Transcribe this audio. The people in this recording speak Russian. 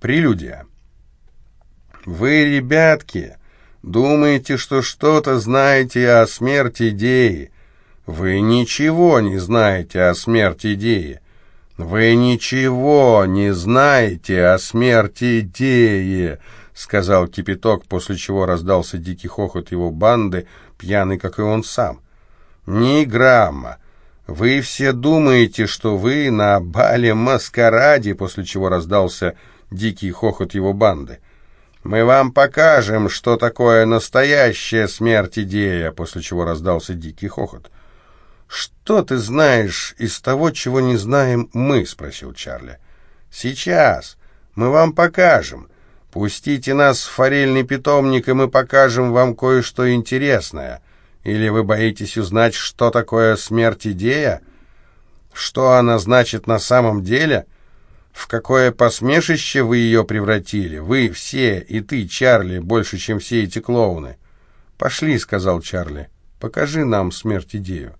Прелюдия. Вы, ребятки, думаете, что что-то знаете о смерти идеи. Вы ничего не знаете о смерти идеи. Вы ничего не знаете о смерти идеи, сказал Кипяток, после чего раздался дикий хохот его банды, пьяный, как и он сам. Ни грамма. Вы все думаете, что вы на бале-маскараде, после чего раздался дикий хохот его банды. «Мы вам покажем, что такое настоящая смерть-идея», после чего раздался дикий хохот. «Что ты знаешь из того, чего не знаем мы?» — спросил Чарли. «Сейчас. Мы вам покажем. Пустите нас в форельный питомник, и мы покажем вам кое-что интересное. Или вы боитесь узнать, что такое смерть-идея? Что она значит на самом деле?» В какое посмешище вы ее превратили? Вы все, и ты, Чарли, больше, чем все эти клоуны. «Пошли», — сказал Чарли, — «покажи нам смерть-идею».